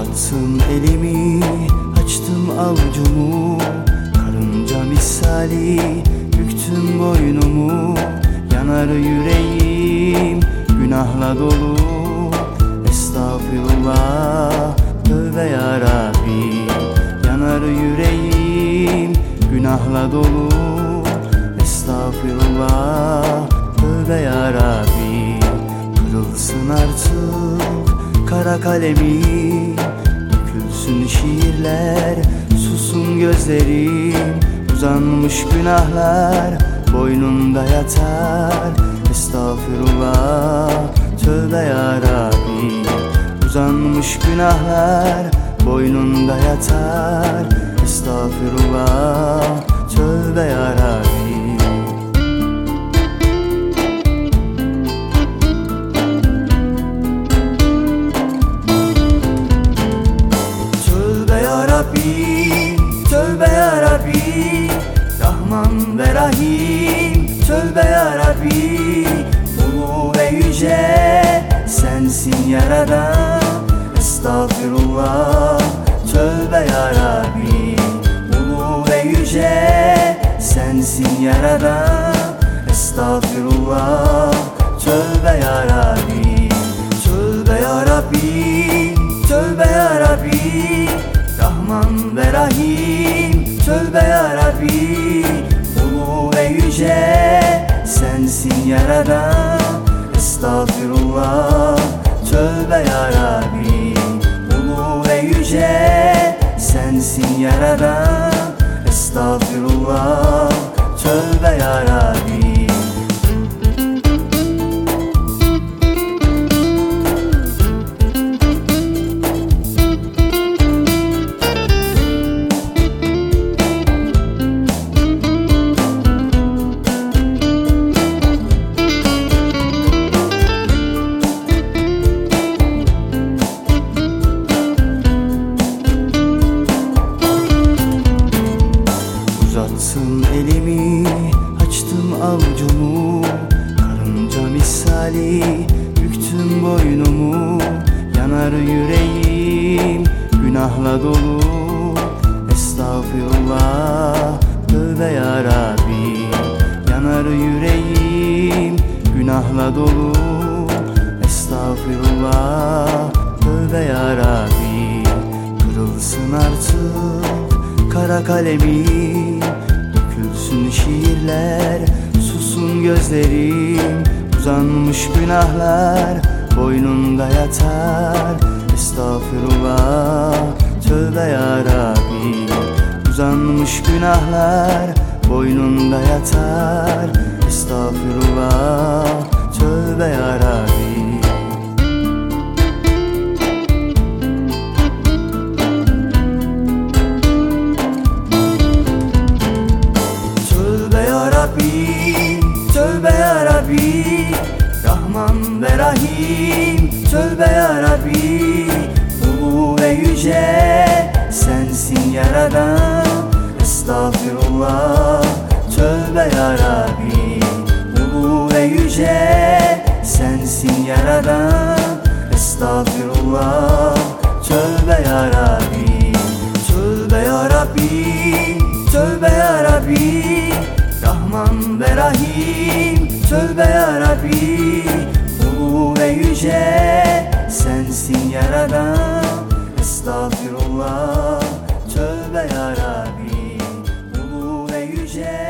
Uzattım elimi, açtım avucumu. Karınca misali, büktüm boynumu. Yanar yüreğim, günahla dolu. Estağfirullah, tövbe yarabbi. Yanar yüreğim, günahla dolu. Estağfirullah, tövbe yarabbi. Kara kalemi. Dökülsün şiirler susun gözlerim. Uzanmış günahlar boynumda yatar. Estağfirullah tövbe ya Rabbi Uzanmış günahlar boynunda yatar. Estağfirullah tövbe ya Rabbi Tövbe ya Rabbi, Rahman ve Rahim, tövbe ya Rabbi Ulu ve yüce, sensin yaradan Estağfirullah, tövbe ya Rabbi Ulu ve yüce, sensin yaradan Estağfirullah, tövbe ya Rabbi Tövbe ya Rabbi, Rahman ve Rahim, tövbe ya Rabbi Ulu ve yüce, sensin yaradan Estağfirullah, tövbe ya Rabbi Ulu ve yüce, sensin yaradan Estağfirullah, tövbe ya Rabbi Uzattım elimi, açtım avucumu. Karınca misali, büktüm boynumu. Yanar yüreğim, günahla dolu. Estağfirullah, tövbe ya Rabbi Yanar yüreğim, günahla dolu. Estağfirullah, tövbe ya Rabbi Kırılsın artık kara kalemi Dökülsün şiirler susun gözlerim. Uzanmış günahlar boynunda yatar. Estağfirullah tövbe ya Rabbi Uzanmış günahlar boynunda yatar. Estağfirullah tövbe ya Rabbi Tövbe ya Rabbi, Rahman ve Rahim, tövbe ya Rabbi Ulu ve yüce, sensin yaradan. Estağfirullah, tövbe ya Rabbi Ulu ve yüce, sensin yaradan. Estağfirullah, tövbe ya Rabbi Tövbe ya Rabbi, tövbe ya Rabbi Rahman ve Rahim Tövbe ya Rabbi Ulu ve yüce Sensin yaradan. Estağfirullah Tövbe ya Rabbi Ulu ve yüce